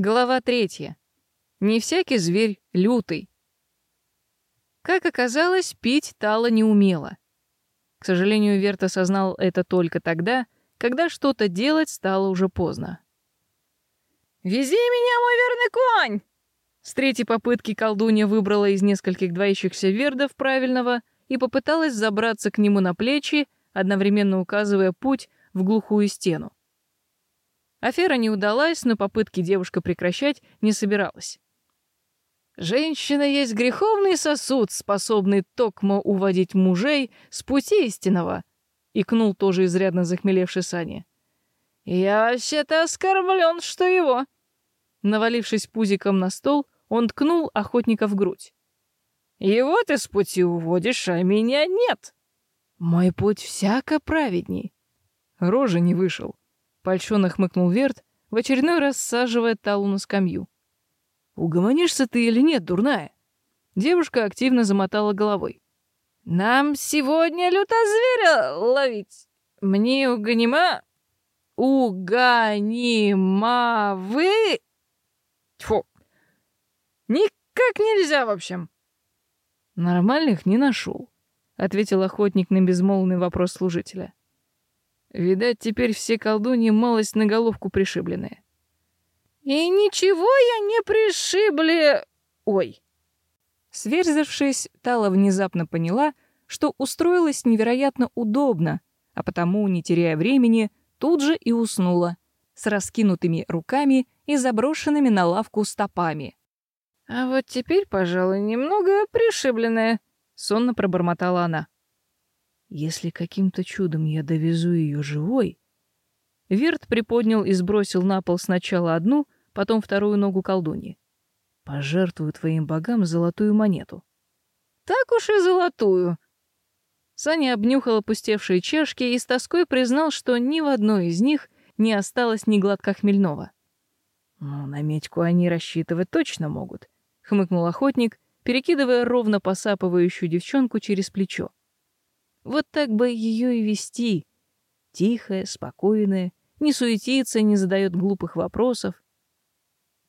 Глава третья. Не всякий зверь лютый. Как оказалось, пить Тала не умела. К сожалению, Верт осознал это только тогда, когда что-то делать стало уже поздно. «Вези меня, мой верный конь!» С третьей попытки колдунья выбрала из нескольких двоящихся вердов правильного и попыталась забраться к нему на плечи, одновременно указывая путь в глухую стену. Афера не удалась, но попытки девушка прекращать не собиралась. Женщина есть греховный сосуд, способный токмо уводить мужей с пути истинного, икнул тоже изрядно захмелевший Саня. Я вообще-то оскорблен, что его. Навалившись пузиком на стол, он ткнул охотника в грудь. Его ты с пути уводишь, а меня нет. Мой путь всяко праведней. Рожа не вышел. Польщенно хмыкнул Верт, в очередной раз саживая Талу на скамью. «Угомонишься ты или нет, дурная?» Девушка активно замотала головой. «Нам сегодня лютозверя ловить. Мне угонима... Уганима вы... Тьфу. Никак нельзя, в общем». «Нормальных не нашел», — ответил охотник на безмолвный вопрос служителя. Видать, теперь все колдуньи малость на головку пришибленные. «И ничего я не пришибли... Ой!» Сверзавшись, Тала внезапно поняла, что устроилась невероятно удобно, а потому, не теряя времени, тут же и уснула, с раскинутыми руками и заброшенными на лавку стопами. «А вот теперь, пожалуй, немного пришибленная», — сонно пробормотала она. Если каким-то чудом я довезу ее живой... Верт приподнял и сбросил на пол сначала одну, потом вторую ногу колдуньи. Пожертвую твоим богам золотую монету. Так уж и золотую. Саня обнюхал опустевшие чашки и с тоской признал, что ни в одной из них не осталось ни глотка хмельного. «Ну, на медьку они рассчитывать точно могут», — хмыкнул охотник, перекидывая ровно посапывающую девчонку через плечо. Вот так бы ее и вести. Тихая, спокойная, не суетится, не задает глупых вопросов.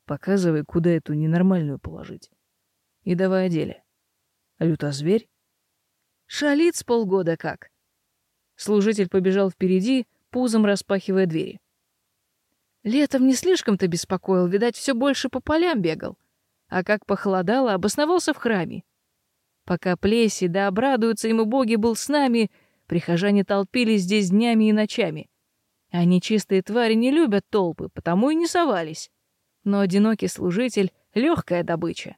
Показывай, куда эту ненормальную положить. И давай о деле. Лютозверь? Шалит с полгода как. Служитель побежал впереди, пузом распахивая двери. Летом не слишком-то беспокоил, видать, все больше по полям бегал. А как похолодало, обосновался в храме. Пока Плеси да обрадуются ему боги был с нами, прихожане толпились здесь днями и ночами. А нечистые твари не любят толпы, потому и не совались. Но одинокий служитель — легкая добыча.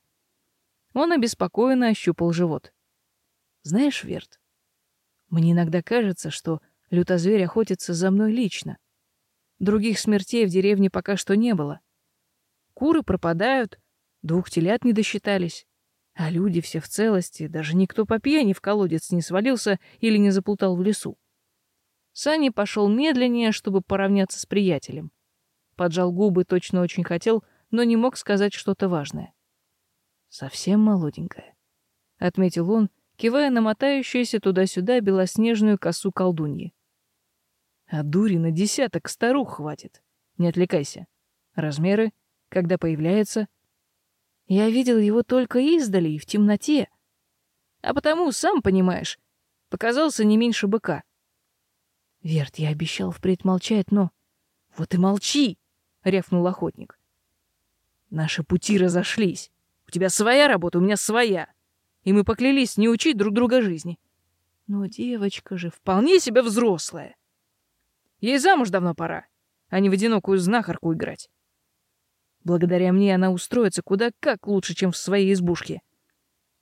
Он обеспокоенно ощупал живот. Знаешь, Верт, мне иногда кажется, что лютозверь охотится за мной лично. Других смертей в деревне пока что не было. Куры пропадают, двух телят не досчитались. А люди все в целости, даже никто по пьяни в колодец не свалился или не заплутал в лесу. Сани пошел медленнее, чтобы поравняться с приятелем. Поджал губы, точно очень хотел, но не мог сказать что-то важное. «Совсем молоденькая», — отметил он, кивая на мотающуюся туда-сюда белоснежную косу колдуньи. «А дури на десяток старух хватит. Не отвлекайся. Размеры, когда появляется — я видел его только издали и в темноте. А потому, сам понимаешь, показался не меньше быка. Верт, я обещал впредь молчать, но... Вот и молчи, рявкнул охотник. Наши пути разошлись. У тебя своя работа, у меня своя. И мы поклялись не учить друг друга жизни. Но девочка же вполне себе взрослая. Ей замуж давно пора, а не в одинокую знахарку играть. Благодаря мне она устроится куда как лучше, чем в своей избушке.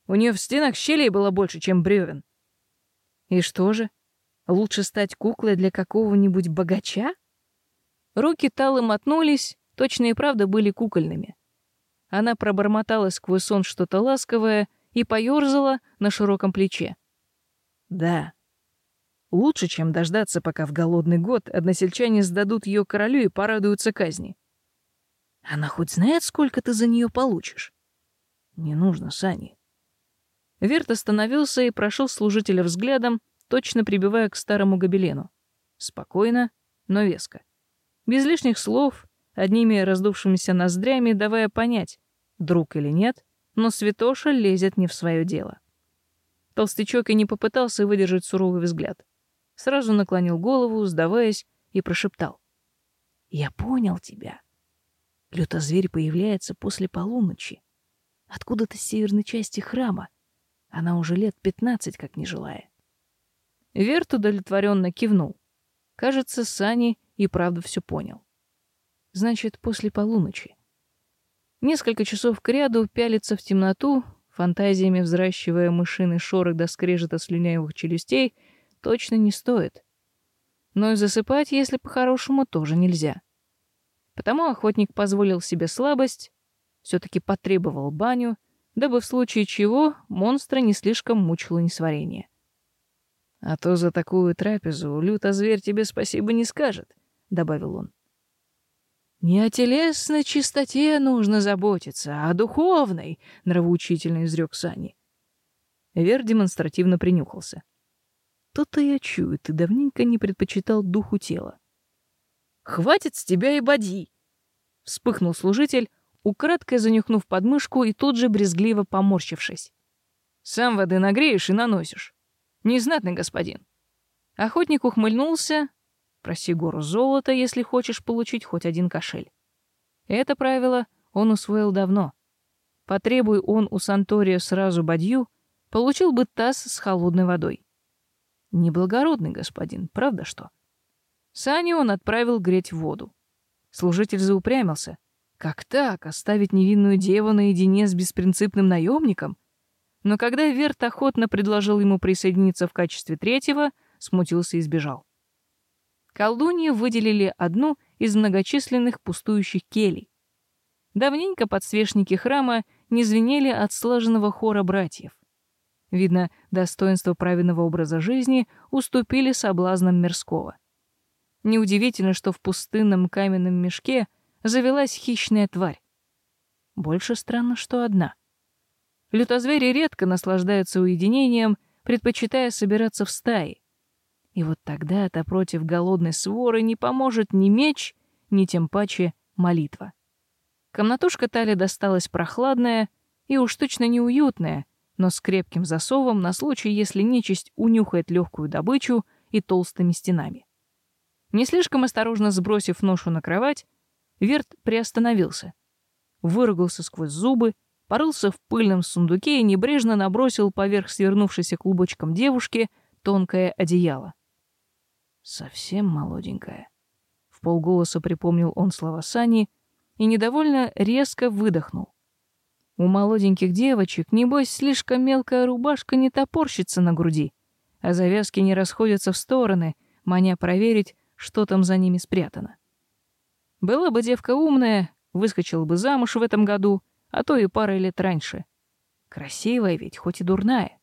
У нее в стенах щелей было больше, чем бревен. И что же? Лучше стать куклой для какого-нибудь богача? Руки Талы мотнулись, точно и правда были кукольными. Она пробормотала сквозь сон что-то ласковое и поёрзала на широком плече. Да. Лучше, чем дождаться, пока в голодный год односельчане сдадут ее королю и порадуются казни. Она хоть знает, сколько ты за нее получишь? Не нужно, Сани. Верт остановился и прошел служителя взглядом, точно прибивая к старому гобелену. Спокойно, но веско. Без лишних слов, одними раздувшимися ноздрями давая понять, друг или нет, но святоша лезет не в свое дело. Толстячок и не попытался выдержать суровый взгляд. Сразу наклонил голову, сдаваясь, и прошептал. «Я понял тебя. Лютозверь появляется после полуночи. Откуда-то с северной части храма. Она уже лет пятнадцать как не жилая. Верт удовлетворенно кивнул. Кажется, Сани и правда все понял. Значит, после полуночи. Несколько часов кряду пялиться в темноту, фантазиями взращивая мышиный шорох до скрежета слюнявых челюстей, точно не стоит. Но и засыпать, если по-хорошему, тоже нельзя. Потому охотник позволил себе слабость, все-таки потребовал баню, дабы в случае чего монстра не слишком мучило несварение. «А то за такую трапезу люто-зверь тебе спасибо не скажет», — добавил он. «Не о телесной чистоте нужно заботиться, а о духовной», — нравоучительно изрек Сани. Вер демонстративно принюхался. «То-то я чую, ты давненько не предпочитал духу тела». «Хватит с тебя и боди!» — вспыхнул служитель, украдкой занюхнув подмышку и тут же брезгливо поморщившись. «Сам воды нагреешь и наносишь. Незнатный господин. Охотник ухмыльнулся. Проси гору золота, если хочешь получить хоть один кошель. Это правило он усвоил давно. Потребуй он у Сантория сразу бадью, получил бы таз с холодной водой. Неблагородный господин, правда что? Саню он отправил греть воду. Служитель заупрямился. Как так, оставить невинную деву наедине с беспринципным наемником? но когда Верт охотно предложил ему присоединиться в качестве третьего, смутился и сбежал. Колдуньи выделили одну из многочисленных пустующих келей. Давненько подсвечники храма не звенели от слаженного хора братьев. Видно, достоинство праведного образа жизни уступили соблазнам мирского. Неудивительно, что в пустынном каменном мешке завелась хищная тварь. Больше странно, что одна. Лютозвери редко наслаждаются уединением, предпочитая собираться в стаи. И вот тогда-то против голодной своры не поможет ни меч, ни тем паче молитва. Комнатушка Тали досталась прохладная и уж точно неуютная, но с крепким засовом на случай, если нечисть унюхает легкую добычу и толстыми стенами. Не слишком осторожно сбросив ношу на кровать, Верт приостановился, выругался сквозь зубы порылся в пыльном сундуке и небрежно набросил поверх свернувшейся клубочком девушки тонкое одеяло. Совсем молоденькая. В полголоса припомнил он слова Сани и недовольно резко выдохнул. У молоденьких девочек, небось, слишком мелкая рубашка не топорщится на груди, а завязки не расходятся в стороны, маня проверить, что там за ними спрятано. Была бы девка умная, выскочила бы замуж в этом году, а то и парой лет раньше. Красивая ведь, хоть и дурная.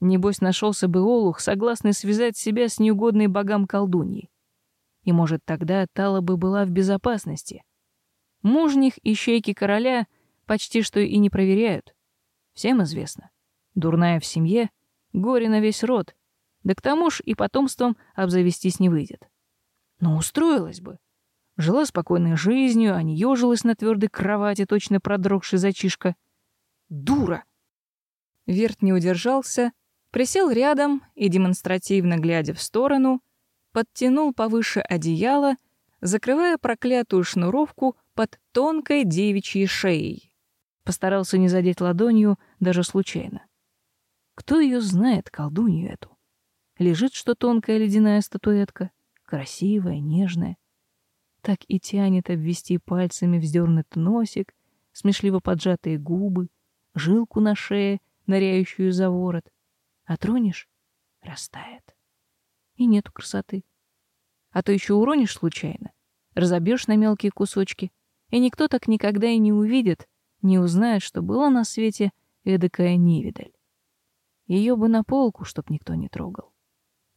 Небось, нашелся бы Олух, согласный связать себя с неугодной богам колдуньей. И, может, тогда Тала бы была в безопасности. Мужних ищейки короля почти что и не проверяют. Всем известно. Дурная в семье, горе на весь род. Да к тому ж и потомством обзавестись не выйдет. Но устроилась бы. Жила спокойной жизнью, а не ёжилась на твердой кровати, точно продрогший зачишка. Дура! Верт не удержался, присел рядом и, демонстративно глядя в сторону, подтянул повыше одеяло, закрывая проклятую шнуровку под тонкой девичьей шеей. Постарался не задеть ладонью даже случайно. Кто ее знает, колдунью эту? Лежит что тонкая ледяная статуэтка, красивая, нежная так и тянет обвести пальцами вздернутый носик, смешливо поджатые губы, жилку на шее, ныряющую за ворот. А тронешь — растает. И нету красоты. А то еще уронишь случайно, разобьешь на мелкие кусочки, и никто так никогда и не увидит, не узнает, что было на свете эдакая невидаль. Ее бы на полку, чтоб никто не трогал.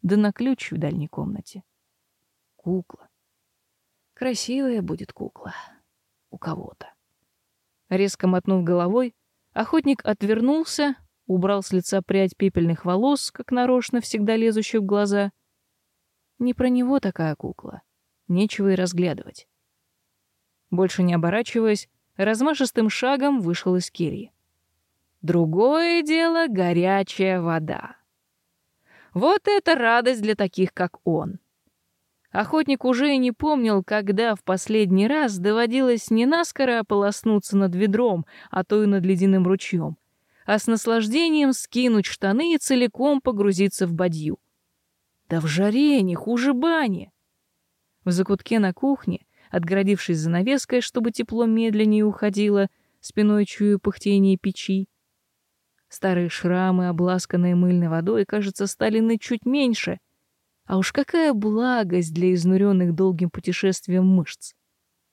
Да на ключ в дальней комнате. Кукла. Красивая будет кукла. У кого-то. Резко мотнув головой, охотник отвернулся, убрал с лица прядь пепельных волос, как нарочно всегда лезущих в глаза. Не про него такая кукла. Нечего и разглядывать. Больше не оборачиваясь, размашистым шагом вышел из кельи. Другое дело — горячая вода. Вот это радость для таких, как он. Охотник уже и не помнил, когда в последний раз доводилось не наскоро ополоснуться над ведром, а то и над ледяным ручьем, а с наслаждением скинуть штаны и целиком погрузиться в бадью. Да в жаре не хуже бани. В закутке на кухне, отгородившись занавеской, чтобы тепло медленнее уходило, спиной чую пыхтение печи, Старые шрамы, обласканные мыльной водой, кажется, стали ныть чуть меньше. А уж какая благость для изнуренных долгим путешествием мышц.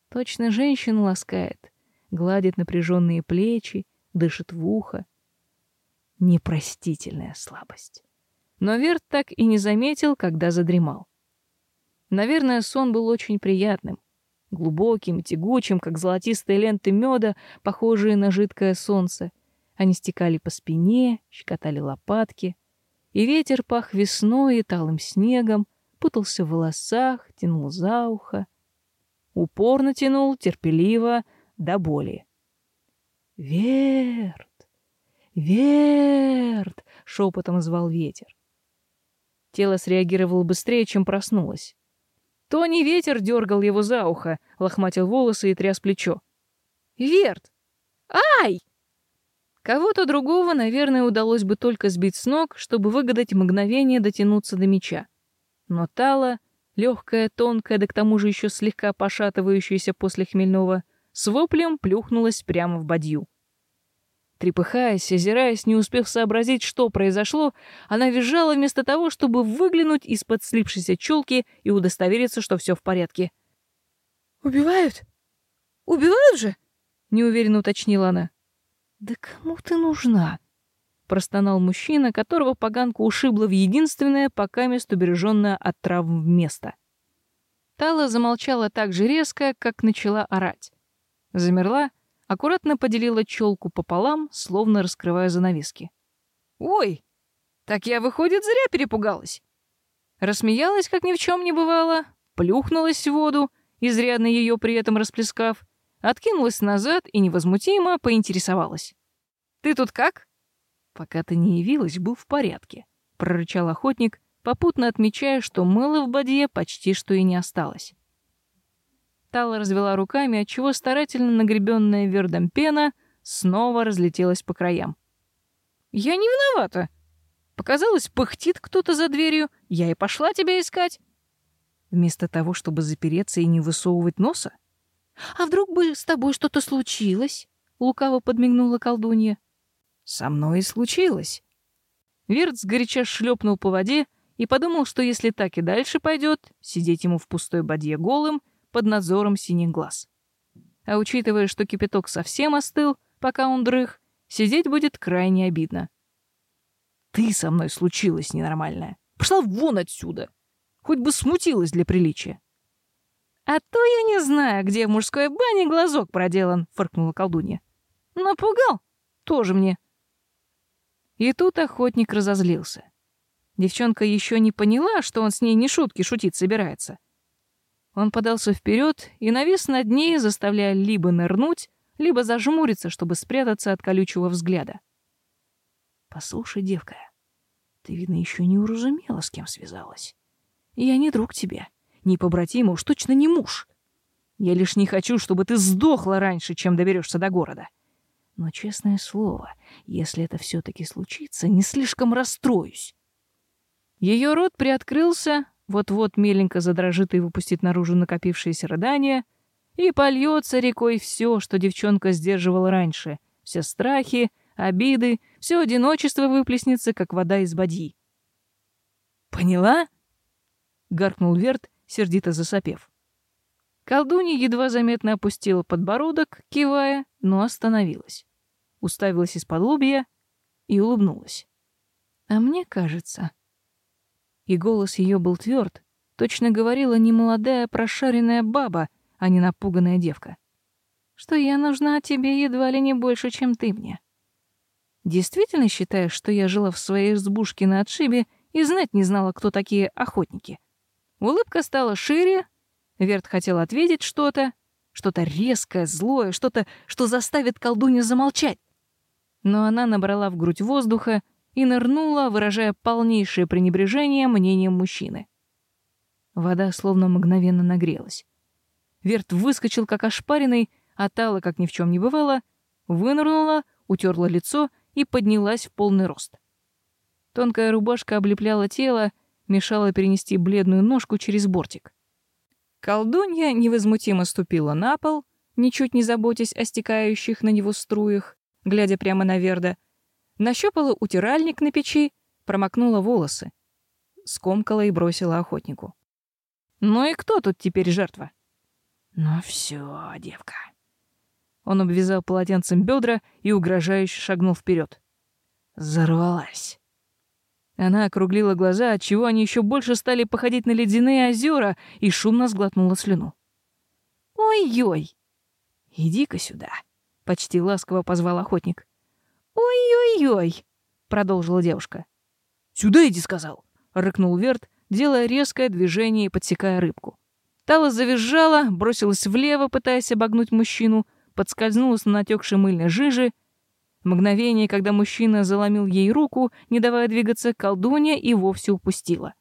Точно женщина ласкает, гладит напряженные плечи, дышит в ухо. Непростительная слабость. Но Верт так и не заметил, когда задремал. Наверное, сон был очень приятным, глубоким, тягучим, как золотистые ленты меда, похожие на жидкое солнце — они стекали по спине, щекотали лопатки, и ветер пах весной и талым снегом, путался в волосах, тянул за ухо. Упорно тянул, терпеливо, до боли. «Верт! Верт!» — шепотом звал ветер. Тело среагировало быстрее, чем проснулось. То не ветер дергал его за ухо, лохматил волосы и тряс плечо. «Верт! Ай!» Кого-то другого, наверное, удалось бы только сбить с ног, чтобы выгадать мгновение дотянуться до меча. Но Тала, легкая, тонкая, да к тому же еще слегка пошатывающаяся после хмельного, с воплем плюхнулась прямо в бадью. Трепыхаясь, озираясь, не успев сообразить, что произошло, она визжала вместо того, чтобы выглянуть из-под слипшейся челки и удостовериться, что все в порядке. «Убивают? Убивают же?» — неуверенно уточнила она. «Да кому ты нужна?» — простонал мужчина, которого поганку ушибло в единственное, пока место убереженное от травм место. Тала замолчала так же резко, как начала орать. Замерла, аккуратно поделила челку пополам, словно раскрывая занавески. «Ой, так я, выходит, зря перепугалась!» Рассмеялась, как ни в чем не бывало, плюхнулась в воду, изрядно ее при этом расплескав, откинулась назад и невозмутимо поинтересовалась. «Ты тут как?» «Пока ты не явилась, был в порядке», — прорычал охотник, попутно отмечая, что мыла в бадье почти что и не осталось. Тала развела руками, отчего старательно нагребенная вердом пена снова разлетелась по краям. «Я не виновата. Показалось, пыхтит кто-то за дверью, я и пошла тебя искать». Вместо того, чтобы запереться и не высовывать носа? А вдруг бы с тобой что-то случилось? Лукаво подмигнула колдунья. Со мной и случилось. Верт сгоряча шлепнул по воде и подумал, что если так и дальше пойдет, сидеть ему в пустой бадье голым под надзором синих глаз. А учитывая, что кипяток совсем остыл, пока он дрых, сидеть будет крайне обидно. Ты со мной случилась ненормальная. Пошла вон отсюда. Хоть бы смутилась для приличия. «А то я не знаю, где в мужской бане глазок проделан», — фыркнула колдунья. «Напугал? Тоже мне». И тут охотник разозлился. Девчонка еще не поняла, что он с ней не шутки шутить собирается. Он подался вперед и навис над ней, заставляя либо нырнуть, либо зажмуриться, чтобы спрятаться от колючего взгляда. «Послушай, девка, ты, видно, еще не уразумела, с кем связалась. Я не друг тебе ни побратима, уж точно не муж. Я лишь не хочу, чтобы ты сдохла раньше, чем доберешься до города. Но, честное слово, если это все-таки случится, не слишком расстроюсь. Ее рот приоткрылся, вот-вот меленько задрожит и выпустит наружу накопившееся рыдание, и польется рекой все, что девчонка сдерживала раньше. Все страхи, обиды, все одиночество выплеснется, как вода из бадьи. «Поняла?» — гаркнул Верт, сердито засопев. Колдунья едва заметно опустила подбородок, кивая, но остановилась. Уставилась из-под лобья и улыбнулась. А мне кажется... И голос ее был тверд, точно говорила не молодая прошаренная баба, а не напуганная девка. Что я нужна тебе едва ли не больше, чем ты мне. Действительно считаешь, что я жила в своей избушке на отшибе и знать не знала, кто такие охотники? Улыбка стала шире, Верт хотел ответить что-то, Что-то резкое, злое, что-то, что заставит колдунью замолчать. Но она набрала в грудь воздуха и нырнула, выражая полнейшее пренебрежение мнением мужчины. Вода словно мгновенно нагрелась. Верт выскочил, как ошпаренный, а Тала, как ни в чем не бывало, вынырнула, утерла лицо и поднялась в полный рост. Тонкая рубашка облепляла тело, мешала перенести бледную ножку через бортик. Колдунья невозмутимо ступила на пол, ничуть не заботясь о стекающих на него струях, глядя прямо на Верда, нащупала утиральник на печи, промокнула волосы, скомкала и бросила охотнику. «Ну и кто тут теперь жертва?» «Ну все, девка». Он обвязал полотенцем бедра и угрожающе шагнул вперед. Зарвалась. Она округлила глаза, отчего они еще больше стали походить на ледяные озера, и шумно сглотнула слюну. «Ой-ой!» «Иди-ка сюда!» — почти ласково позвал охотник. «Ой-ой-ой!» — продолжила девушка. «Сюда иди!» — сказал, — рыкнул Верт, делая резкое движение и подсекая рыбку. Тала завизжала, бросилась влево, пытаясь обогнуть мужчину, подскользнулась на натекшей мыльной жиже Мгновение, когда мужчина заломил ей руку, не давая двигаться, колдунья и вовсе упустила.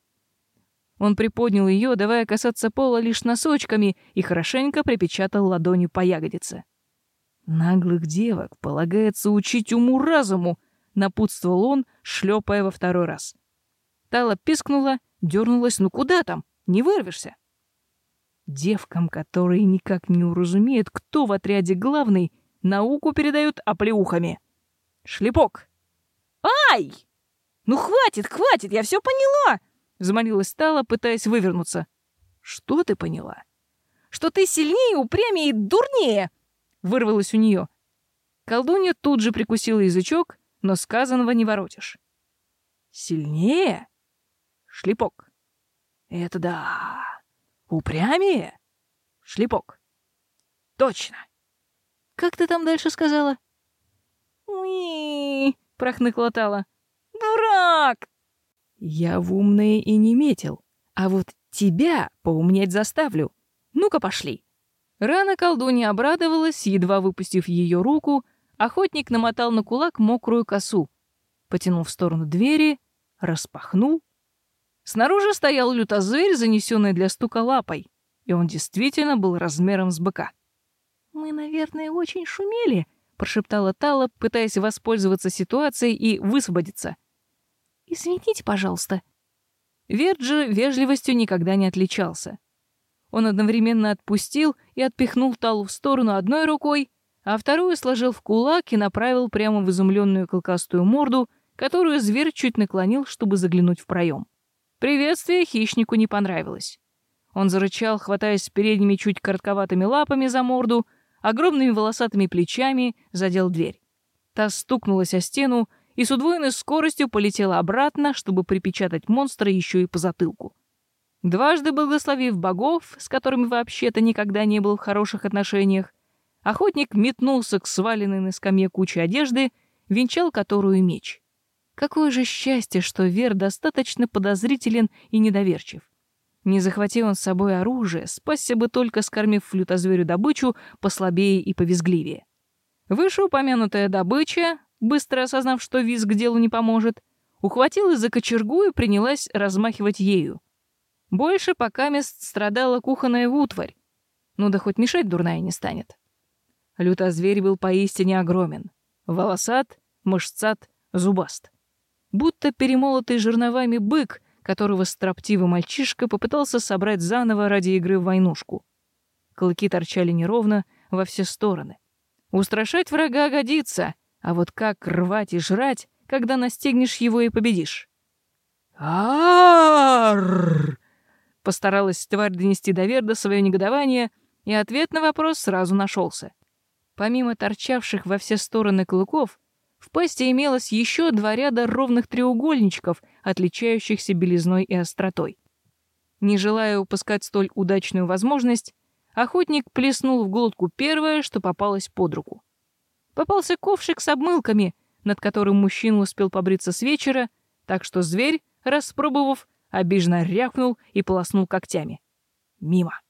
Он приподнял ее, давая касаться пола лишь носочками, и хорошенько припечатал ладонью по ягодице. «Наглых девок полагается учить уму-разуму», — напутствовал он, шлепая во второй раз. Тала пискнула, дернулась, ну куда там, не вырвешься. Девкам, которые никак не уразумеют, кто в отряде главный, науку передают оплеухами. Шлепок. «Ай! Ну хватит, хватит, я все поняла!» Замолилась стала, пытаясь вывернуться. «Что ты поняла?» «Что ты сильнее, упрямее и дурнее!» Вырвалось у нее. Колдунья тут же прикусила язычок, но сказанного не воротишь. «Сильнее?» Шлепок. «Это да! Упрямее?» Шлепок. «Точно!» «Как ты там дальше сказала?» «Уи!» — прохныкла Тала. «Дурак!» «Я в умные и не метил, а вот тебя поумнеть заставлю. Ну-ка, пошли!» Рано колдунья обрадовалась, едва выпустив ее руку, охотник намотал на кулак мокрую косу, потянул в сторону двери, распахнул. Снаружи стоял лютозверь, занесенный для стука лапой, и он действительно был размером с быка. «Мы, наверное, очень шумели», прошептала Тала, пытаясь воспользоваться ситуацией и высвободиться. «Извините, пожалуйста». Верджи вежливостью никогда не отличался. Он одновременно отпустил и отпихнул Талу в сторону одной рукой, а вторую сложил в кулак и направил прямо в изумленную клыкастую морду, которую зверь чуть наклонил, чтобы заглянуть в проем. Приветствие хищнику не понравилось. Он зарычал, хватаясь передними чуть коротковатыми лапами за морду, огромными волосатыми плечами задел дверь. Та стукнулась о стену и с удвоенной скоростью полетела обратно, чтобы припечатать монстра еще и по затылку. Дважды благословив богов, с которыми вообще-то никогда не был в хороших отношениях, охотник метнулся к сваленной на скамье куче одежды, венчал которую меч. Какое же счастье, что Вер достаточно подозрителен и недоверчив. Не захватил он с собой оружие, спасся бы только скормив флютозверю добычу послабее и повизгливее. Вышеупомянутая добыча, быстро осознав, что визг делу не поможет, ухватилась за кочергу и принялась размахивать ею. Больше пока мест страдала кухонная утварь. Ну да хоть мешать дурная не станет. Лютозверь был поистине огромен. Волосат, мышцат, зубаст. Будто перемолотый жерновами бык — которого строптивый мальчишка попытался собрать заново ради игры в войнушку. Клыки торчали неровно во все стороны. Устрашать врага годится, а вот как рвать и жрать, когда настигнешь его и победишь? Арррр! Постаралась тварь донести до Верда свое негодование, и ответ на вопрос сразу нашелся. Помимо торчавших во все стороны клыков, в пасти имелось еще два ряда ровных треугольничков, отличающихся белизной и остротой. Не желая упускать столь удачную возможность, охотник плеснул в глотку первое, что попалось под руку. Попался ковшик с обмылками, над которым мужчина успел побриться с вечера, так что зверь, распробовав, обиженно рявкнул и полоснул когтями. Мимо.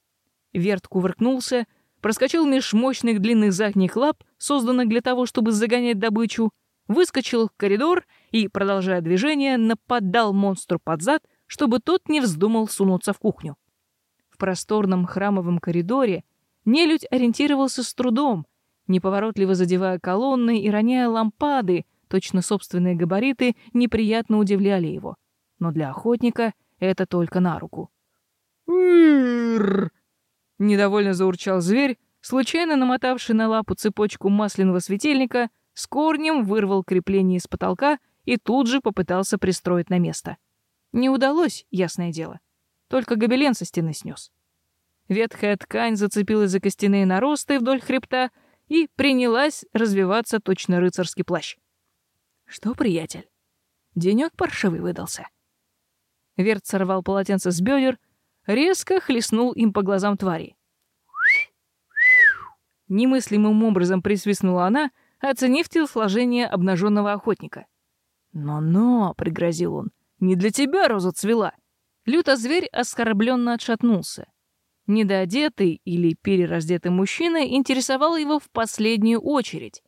Верт кувыркнулся, проскочил меж мощных длинных задних лап, созданных для того, чтобы загонять добычу, выскочил в коридор и, продолжая движение, нападал монстру под зад, чтобы тот не вздумал сунуться в кухню. В просторном храмовом коридоре нелюдь ориентировался с трудом, неповоротливо задевая колонны и роняя лампады, точно собственные габариты неприятно удивляли его. Но для охотника это только на руку. Недовольно заурчал зверь, случайно намотавший на лапу цепочку масляного светильника, с корнем вырвал крепление из потолка и тут же попытался пристроить на место. Не удалось, ясное дело. Только гобелен со стены снес. Ветхая ткань зацепилась за костяные наросты вдоль хребта и принялась развиваться точно рыцарский плащ. Что, приятель, денек паршивый выдался. Верт сорвал полотенце с бедер, резко хлестнул им по глазам твари. Немыслимым образом присвистнула она, оценив телосложение обнаженного охотника. «Но-но», — пригрозил он, — «не для тебя роза цвела». Люто-зверь оскорбленно отшатнулся. Недоодетый или перераздетый мужчина интересовал его в последнюю очередь.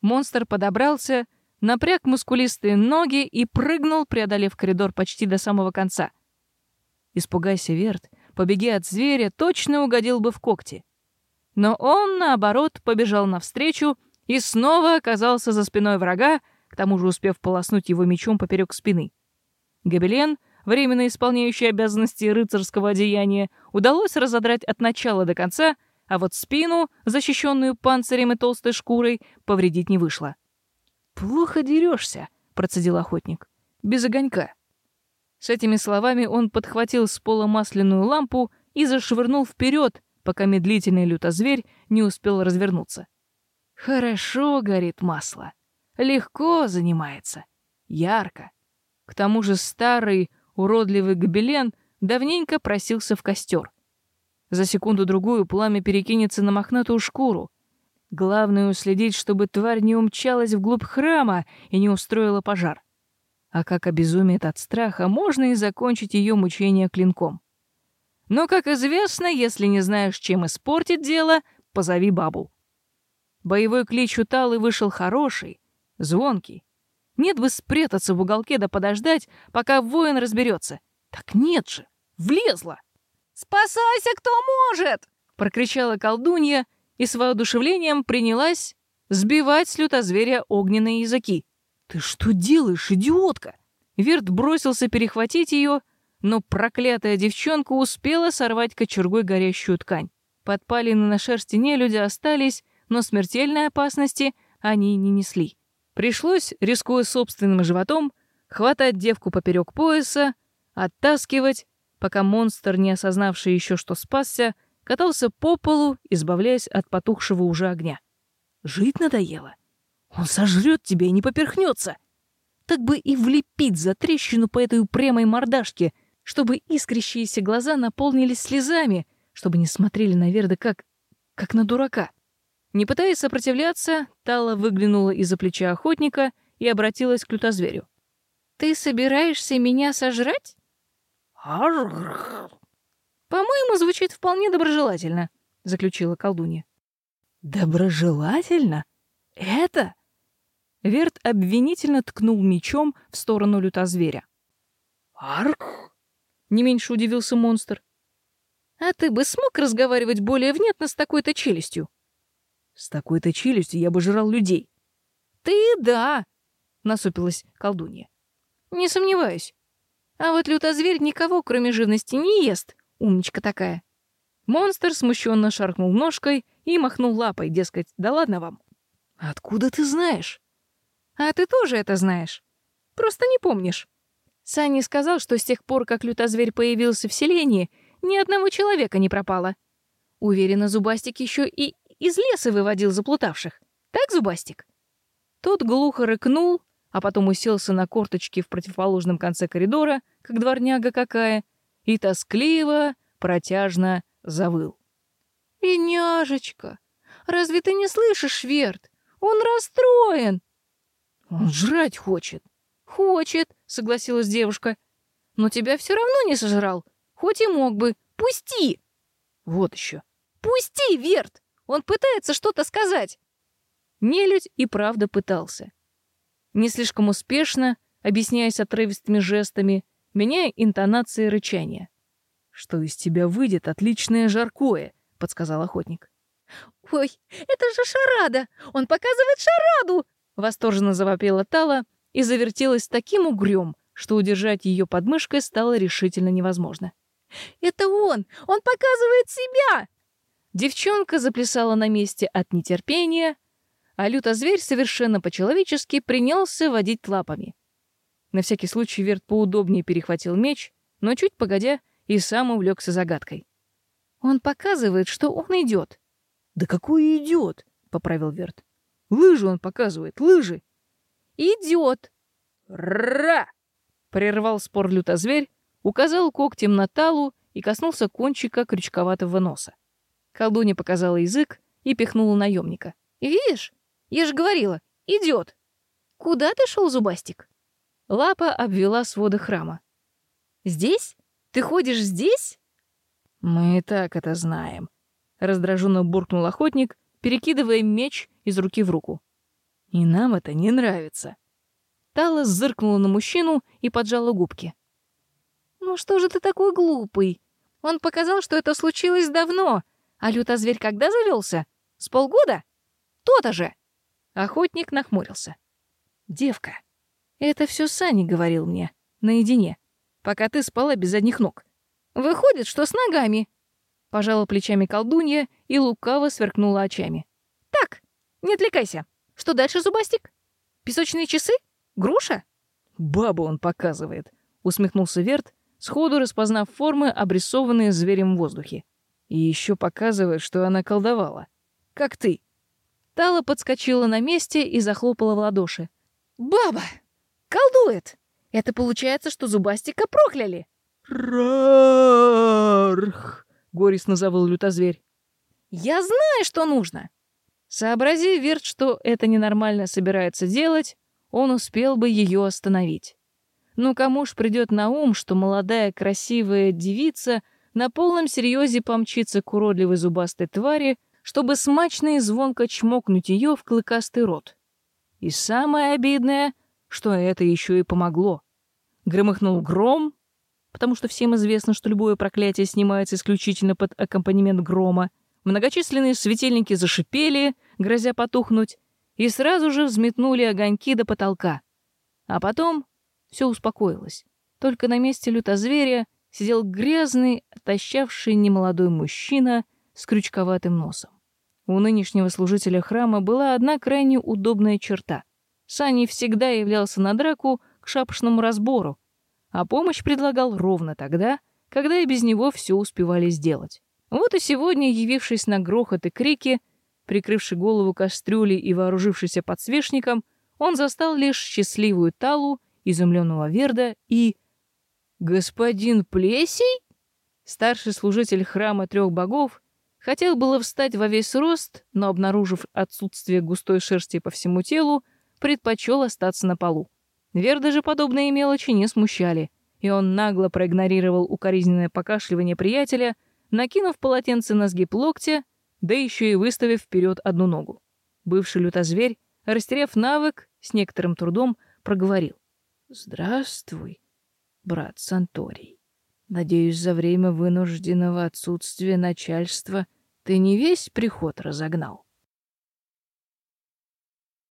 Монстр подобрался, напряг мускулистые ноги и прыгнул, преодолев коридор почти до самого конца. Испугайся, Верт, побеги от зверя, точно угодил бы в когти. Но он, наоборот, побежал навстречу и снова оказался за спиной врага, к тому же успев полоснуть его мечом поперек спины. Гобелен, временно исполняющий обязанности рыцарского одеяния, удалось разодрать от начала до конца, а вот спину, защищенную панцирем и толстой шкурой, повредить не вышло. «Плохо дерешься», — процедил охотник. «Без огонька». С этими словами он подхватил с пола масляную лампу и зашвырнул вперед, пока медлительный лютозверь не успел развернуться. Хорошо горит масло. Легко занимается. Ярко. К тому же старый, уродливый гобелен давненько просился в костер. За секунду-другую пламя перекинется на мохнатую шкуру. Главное уследить, чтобы тварь не умчалась вглубь храма и не устроила пожар. А как обезумеет от страха, можно и закончить ее мучение клинком. Но, как известно, если не знаешь, чем испортить дело, позови бабу. Боевой клич у Талы вышел хороший, звонкий. Нет бы спрятаться в уголке да подождать, пока воин разберется. Так нет же, влезла. «Спасайся, кто может!» — прокричала колдунья и с воодушевлением принялась сбивать с лютозверя огненные языки. «Ты что делаешь, идиотка?» Верт бросился перехватить ее, но проклятая девчонка успела сорвать кочергой горящую ткань. Подпалины на шерсти нелюдя остались, но смертельной опасности они не несли. Пришлось, рискуя собственным животом, хватать девку поперек пояса, оттаскивать, пока монстр, не осознавший еще, что спасся, катался по полу, избавляясь от потухшего уже огня. Жить надоело. Он сожрет тебя и не поперхнется. Так бы и влепить за трещину по этой упрямой мордашке, чтобы искрящиеся глаза наполнились слезами, чтобы не смотрели на Верда как... как на дурака. Не пытаясь сопротивляться, Тала выглянула из-за плеча охотника и обратилась к лютозверю. «Ты собираешься меня сожрать?» «По-моему, звучит вполне доброжелательно», — заключила колдунья. «Доброжелательно? Это?» Верт обвинительно ткнул мечом в сторону лютозверя. «Арк?» — не меньше удивился монстр. «А ты бы смог разговаривать более внятно с такой-то челюстью?» С такой-то челюстью я бы жрал людей. Ты да, насупилась колдунья. Не сомневаюсь. А вот лютозверь никого, кроме живности, не ест. Умничка такая. Монстр смущенно шаркнул ножкой и махнул лапой, дескать, да ладно вам. Откуда ты знаешь? А ты тоже это знаешь. Просто не помнишь. Сани сказал, что с тех пор, как лютозверь появился в селении, ни одного человека не пропало. Уверена, Зубастик еще и из леса выводил заплутавших. Так, Зубастик?» Тот глухо рыкнул, а потом уселся на корточки в противоположном конце коридора, как дворняга какая, и тоскливо, протяжно завыл. «Бедняжечка, разве ты не слышишь, Верт? Он расстроен!» «Он жрать хочет!» «Хочет», — согласилась девушка. «Но тебя все равно не сожрал, хоть и мог бы. Пусти!» «Вот еще. «Пусти, Верт! Он пытается что-то сказать!» Нелюдь и правда пытался. Не слишком успешно, объясняясь отрывистыми жестами, меняя интонации рычания. «Что из тебя выйдет отличное жаркое», — подсказал охотник. «Ой, это же шарада! Он показывает шараду!» Восторженно завопила Тала и завертелась таким угрём, что удержать ее подмышкой стало решительно невозможно. «Это он! Он показывает себя!» Девчонка заплясала на месте от нетерпения, а лютозверь совершенно по-человечески принялся водить лапами. На всякий случай Верт поудобнее перехватил меч, но чуть погодя и сам увлекся загадкой. «Он показывает, что он идет». «Да какой идет?» — поправил Верт. «Лыжи он показывает, лыжи!» «Идет!» «Ра!» — прервал спор лютозверь, указал когтем на талу и коснулся кончика крючковатого носа. Колдунья показала язык и пихнула наемника. «Видишь? Я же говорила, идет!» «Куда ты шел, Зубастик?» Лапа обвела своды храма. «Здесь? Ты ходишь здесь?» «Мы и так это знаем», — раздраженно буркнул охотник, перекидывая меч из руки в руку. «И нам это не нравится». Тала зыркнула на мужчину и поджала губки. «Ну что же ты такой глупый? Он показал, что это случилось давно. А лютозверь когда завелся? С полгода? То-то же!» Охотник нахмурился. «Девка, это все Сани говорил мне, наедине, пока ты спала без задних ног. Выходит, что с ногами!» Пожала плечами колдунья и лукаво сверкнула очами. «Так, не отвлекайся. Что дальше, Зубастик? Песочные часы? Груша?» «Бабу он показывает», — усмехнулся Верт, сходу распознав формы, обрисованные зверем в воздухе. И еще показывает, что она колдовала. Как ты. Тала подскочила на месте и захлопала в ладоши. «Баба! Колдует! Это получается, что Зубастика прокляли!» «Рарх!» — горестно завыл лютозверь. «Я знаю, что нужно!» Сообразив Верт, что это ненормально собирается делать, он успел бы ее остановить. Ну кому ж придет на ум, что молодая красивая девица на полном серьезе помчится к уродливой зубастой твари, чтобы смачно и звонко чмокнуть ее в клыкастый рот. И самое обидное, что это еще и помогло. Громыхнул гром, потому что всем известно, что любое проклятие снимается исключительно под аккомпанемент грома. Многочисленные светильники зашипели, грозя потухнуть, и сразу же взметнули огоньки до потолка. А потом все успокоилось. Только на месте лютозверя сидел грязный, отощавший немолодой мужчина с крючковатым носом. У нынешнего служителя храма была одна крайне удобная черта. Сани всегда являлся на драку к шапошному разбору, а помощь предлагал ровно тогда, когда и без него все успевали сделать. Вот и сегодня, явившись на грохот и крики, прикрывший голову кастрюлей и вооружившийся подсвечником, он застал лишь счастливую Талу изумленного Верда и... «Господин Плесей?» Старший служитель храма трех богов хотел было встать во весь рост, но, обнаружив отсутствие густой шерсти по всему телу, предпочел остаться на полу. Верда же подобные мелочи не смущали, и он нагло проигнорировал укоризненное покашливание приятеля, накинув полотенце на сгиб локтя, да еще и выставив вперед одну ногу. Бывший лютозверь, растеряв навык, с некоторым трудом проговорил. Здравствуй, брат Санторий. Надеюсь, за время вынужденного отсутствия начальства ты не весь приход разогнал.